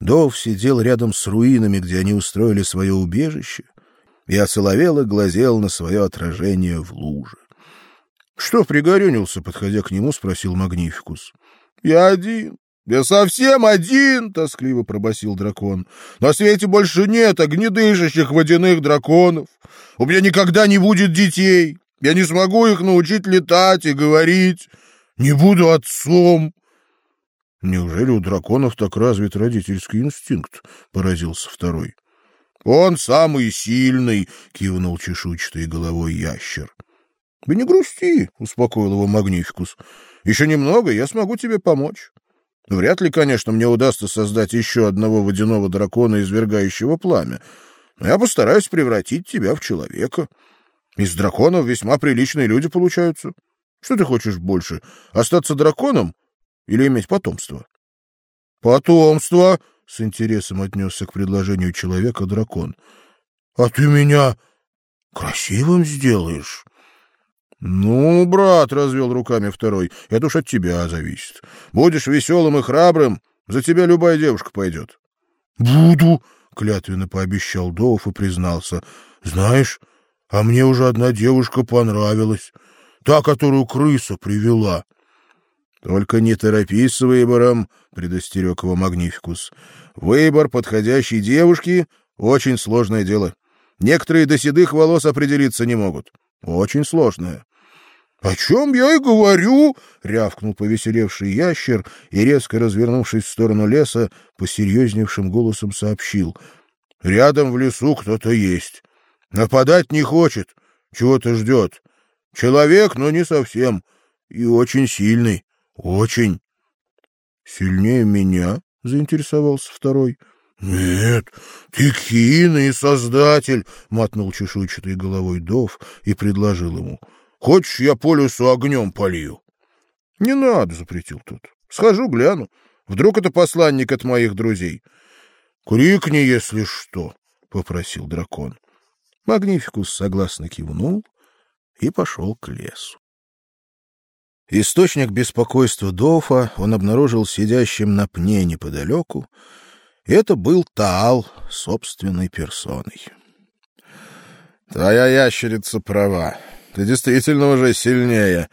Дов сидел рядом с руинами, где они устроили свое убежище, и осоловело глазел на свое отражение в луже. — Что пригорюнился, подходя к нему, спросил Магнификус. — Я один. Я совсем один, — тоскливо пробасил дракон. — На свете больше нет огнедышащих водяных драконов. У меня никогда не будет детей. Я не смогу их научить летать и говорить. Не буду отцом. Неужели у драконов так развит родительский инстинкт? поразился второй. Он самый сильный, кивнул чешуйчатой головой ящер. Да не грусти, успокоил его Магнификус. Еще немного, я смогу тебе помочь. Вряд ли, конечно, мне удастся создать еще одного водяного дракона, извергающего пламя. Но я постараюсь превратить тебя в человека. Из драконов весьма приличные люди получаются. Что ты хочешь больше, остаться драконом или иметь потомство? Потомство, с интересом отнесся к предложению человека дракон. А ты меня красивым сделаешь? Ну, брат, развел руками второй. Это уж от тебя зависит. Будешь веселым и храбрым, за тебя любая девушка пойдет. Буду, клятвенно пообещал Доуф и признался. Знаешь, а мне уже одна девушка понравилась, та, которую крыса привела. Только не торопись с выбором, предостерег его Магнификус. Выбор подходящей девушки очень сложное дело. Некоторые до седых волос определиться не могут. Очень сложное. О чем я и говорю, рявкнул повеселевший ящер и резко развернувшись в сторону леса, посерьезневшим голосом сообщил: "Рядом в лесу кто-то есть. Нападать не хочет, чего-то ждет. Человек, но не совсем. И очень сильный. Очень. Сильнее меня? заинтересовался второй. Нет, ты Кина и создатель, мотнул чешуйчатой головой Дов и предложил ему. Хочешь, я по лесу огнем полью? Не надо, запретил тот. Схожу, гляну. Вдруг это посланник от моих друзей. Крикни, если что, попросил дракон. Магнификус согласно кивнул и пошел к лесу. Источник беспокойства Дофа он обнаружил сидящим на пне неподалеку. Это был Таал собственной персоной. «Твоя ящерица права. Ты действительно уже сильнее.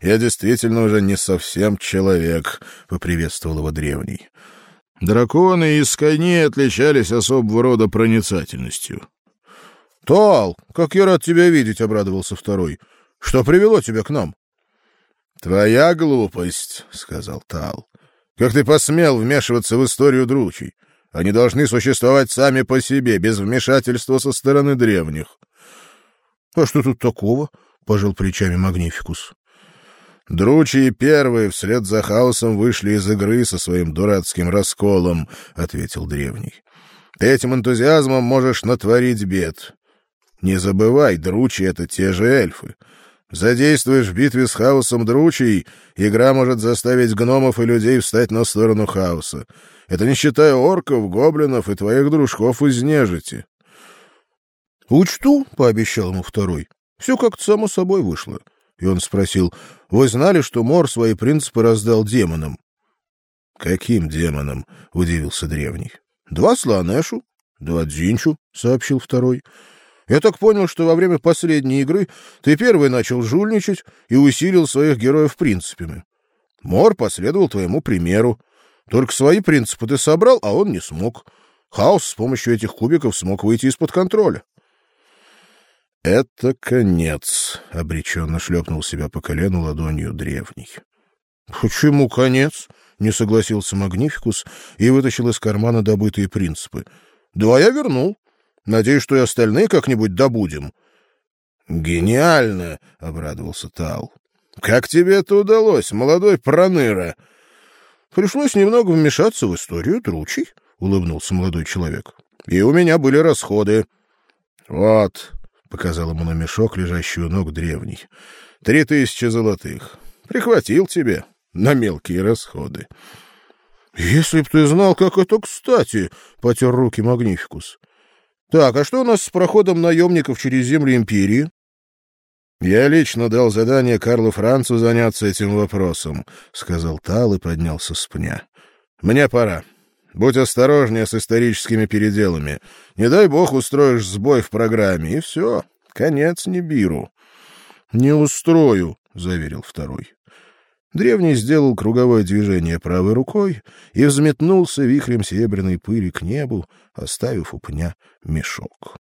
Я действительно уже не совсем человек», — поприветствовал его древний. Драконы из коней отличались особого рода проницательностью. — Тал, как я рад тебя видеть, — обрадовался второй. — Что привело тебя к нам? — Твоя глупость, — сказал Тал. — Как ты посмел вмешиваться в историю дручей? Они должны существовать сами по себе, без вмешательства со стороны древних. — А что тут такого? — пожал плечами Магнификус. — Дручи первые вслед за хаосом вышли из игры со своим дурацким расколом, — ответил древний. — Ты этим энтузиазмом можешь натворить бед. Не забывай, дручи — это те же эльфы. Задействуешь в битве с хаосом дручей, игра может заставить гномов и людей встать на сторону хаоса. Это не считая орков, гоблинов и твоих дружков из нежити. — Учту, — пообещал ему второй. Все как-то само собой вышло. И он спросил, — Вы знали, что Мор свои принципы раздал демонам? — Каким демонам? — удивился древний. — Два слонешу, два дзинчу, — сообщил второй. — я так понял, что во время последней игры ты первый начал жульничать и усилил своих героев принципами. Мор последовал твоему примеру. Только свои принципы ты собрал, а он не смог. Хаос с помощью этих кубиков смог выйти из-под контроля. — Это конец, — обреченно шлепнул себя по колену ладонью древний. — Почему конец? — не согласился Магнификус и вытащил из кармана добытые принципы. — Два я вернул. Надеюсь, что и остальные как-нибудь добудем. Гениально, обрадовался Тал. Как тебе это удалось, молодой проныра? Пришлось немного вмешаться в историю тручей, улыбнулся молодой человек. И у меня были расходы. Вот, показал ему на мешок, лежащий у ног древний. Три тысячи золотых. Прихватил тебе на мелкие расходы. Если б ты знал, как это кстати, потер руки Магнификус. Так, а что у нас с проходом наемников через земли империи? Я лично дал задание Карлу Францу заняться этим вопросом, сказал Тал и поднялся с пня. Мне пора. Будь осторожнее с историческими переделами. Не дай бог устроишь сбой в программе, и все, конец Небиру. — Не устрою, — заверил второй. Древний сделал круговое движение правой рукой и взметнулся вихрем серебряной пыли к небу, оставив у пня мешок.